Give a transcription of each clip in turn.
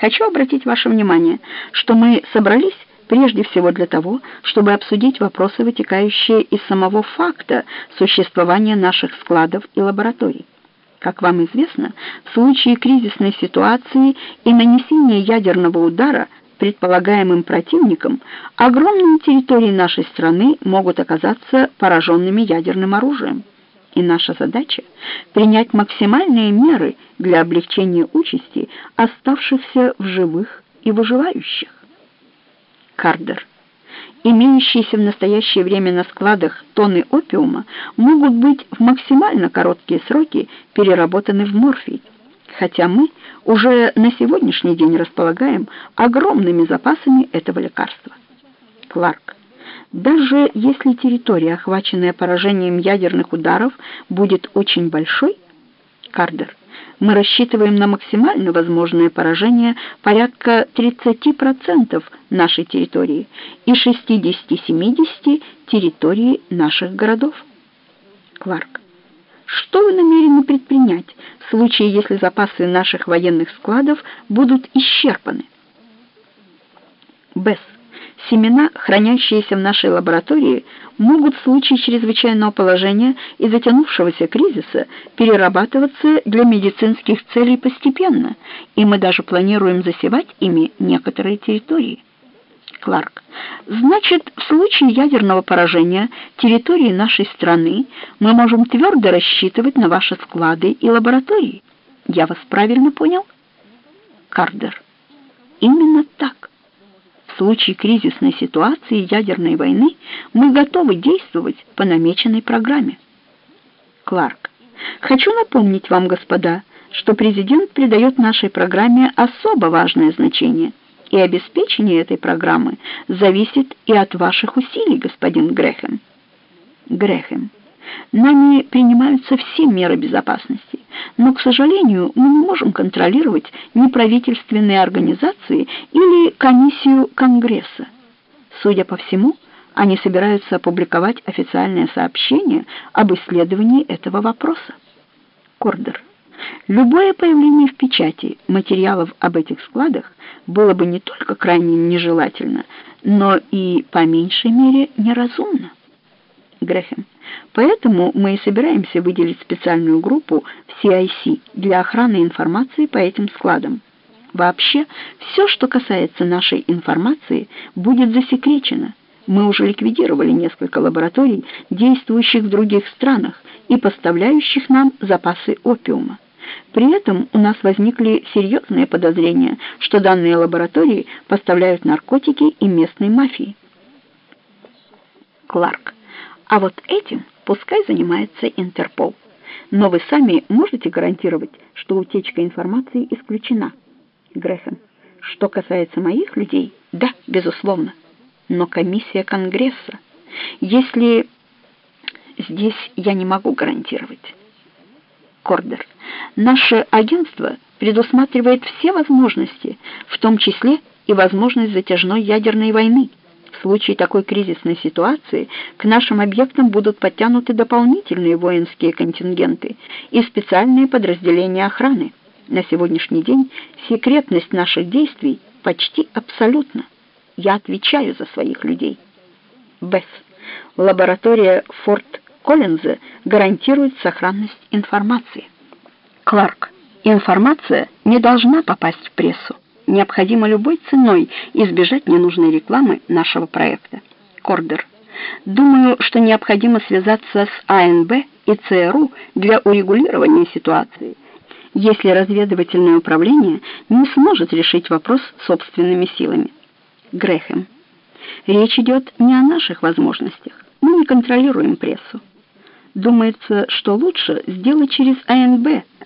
Хочу обратить ваше внимание, что мы собрались прежде всего для того, чтобы обсудить вопросы, вытекающие из самого факта существования наших складов и лабораторий. Как вам известно, в случае кризисной ситуации и нанесения ядерного удара предполагаемым противником, огромные территории нашей страны могут оказаться пораженными ядерным оружием. И наша задача — принять максимальные меры для облегчения участи оставшихся в живых и выживающих. Кардер. Имеющиеся в настоящее время на складах тонны опиума могут быть в максимально короткие сроки переработаны в морфий, хотя мы уже на сегодняшний день располагаем огромными запасами этого лекарства. Кларк. Даже если территория, охваченная поражением ядерных ударов, будет очень большой, Кардер, мы рассчитываем на максимально возможное поражение порядка 30% нашей территории и 60-70% территории наших городов. Кларк, что вы намерены предпринять в случае, если запасы наших военных складов будут исчерпаны? Бесс. Семена, хранящиеся в нашей лаборатории, могут в случае чрезвычайного положения и затянувшегося кризиса перерабатываться для медицинских целей постепенно, и мы даже планируем засевать ими некоторые территории. Кларк. Значит, в случае ядерного поражения территории нашей страны мы можем твердо рассчитывать на ваши склады и лаборатории. Я вас правильно понял? Кардер. Именно так. Случае кризисной ситуации ядерной войны мы готовы действовать по намеченной программе. Кларк. Хочу напомнить вам, господа, что президент придает нашей программе особо важное значение, и обеспечение этой программы зависит и от ваших усилий, господин Грэхэм. Грэхэм. Нами принимаются все меры безопасности, но, к сожалению, мы не можем контролировать неправительственные организации или комиссию Конгресса. Судя по всему, они собираются опубликовать официальное сообщение об исследовании этого вопроса. Кордер. Любое появление в печати материалов об этих складах было бы не только крайне нежелательно, но и, по меньшей мере, неразумно. Грэхэм. Поэтому мы и собираемся выделить специальную группу в CIC для охраны информации по этим складам. Вообще, все, что касается нашей информации, будет засекречено. Мы уже ликвидировали несколько лабораторий, действующих в других странах и поставляющих нам запасы опиума. При этом у нас возникли серьезные подозрения, что данные лаборатории поставляют наркотики и местной мафии. Кларк. А вот этим пускай занимается Интерпол. Но вы сами можете гарантировать, что утечка информации исключена? Грэхэм. Что касается моих людей, да, безусловно. Но комиссия Конгресса, если... Здесь я не могу гарантировать. Кордер. Наше агентство предусматривает все возможности, в том числе и возможность затяжной ядерной войны. В случае такой кризисной ситуации к нашим объектам будут подтянуты дополнительные воинские контингенты и специальные подразделения охраны. На сегодняшний день секретность наших действий почти абсолютна. Я отвечаю за своих людей. Бесс. Лаборатория Форт Коллинза гарантирует сохранность информации. Кларк. Информация не должна попасть в прессу необходимо любой ценой избежать ненужной рекламы нашего проекта. Кордер. Думаю, что необходимо связаться с АНБ и ЦРУ для урегулирования ситуации, если разведывательное управление не сможет решить вопрос собственными силами. Грэхэм. Речь идет не о наших возможностях. Мы не контролируем прессу. Думается, что лучше сделать через АНБ –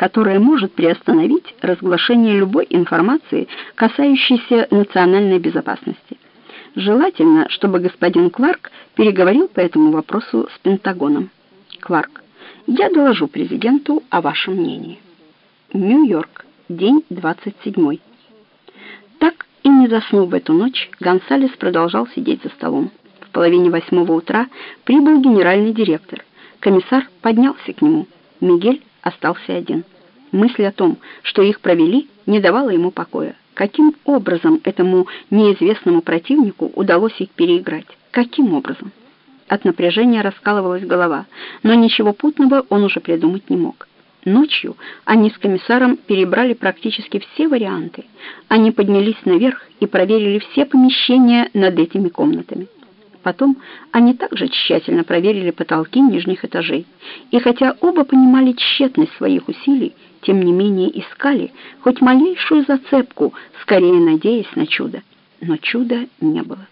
которая может приостановить разглашение любой информации, касающейся национальной безопасности. Желательно, чтобы господин Кларк переговорил по этому вопросу с Пентагоном. Кларк, я доложу президенту о вашем мнении. Нью-Йорк, день 27. Так и не заснув в эту ночь, Гонсалес продолжал сидеть за столом. В половине восьмого утра прибыл генеральный директор. Комиссар поднялся к нему. Мигель остался один. Мысль о том, что их провели, не давала ему покоя. Каким образом этому неизвестному противнику удалось их переиграть? Каким образом? От напряжения раскалывалась голова, но ничего путного он уже придумать не мог. Ночью они с комиссаром перебрали практически все варианты. Они поднялись наверх и проверили все помещения над этими комнатами. Потом они также тщательно проверили потолки нижних этажей. И хотя оба понимали тщетность своих усилий, тем не менее искали хоть малейшую зацепку, скорее надеясь на чудо. Но чуда не было.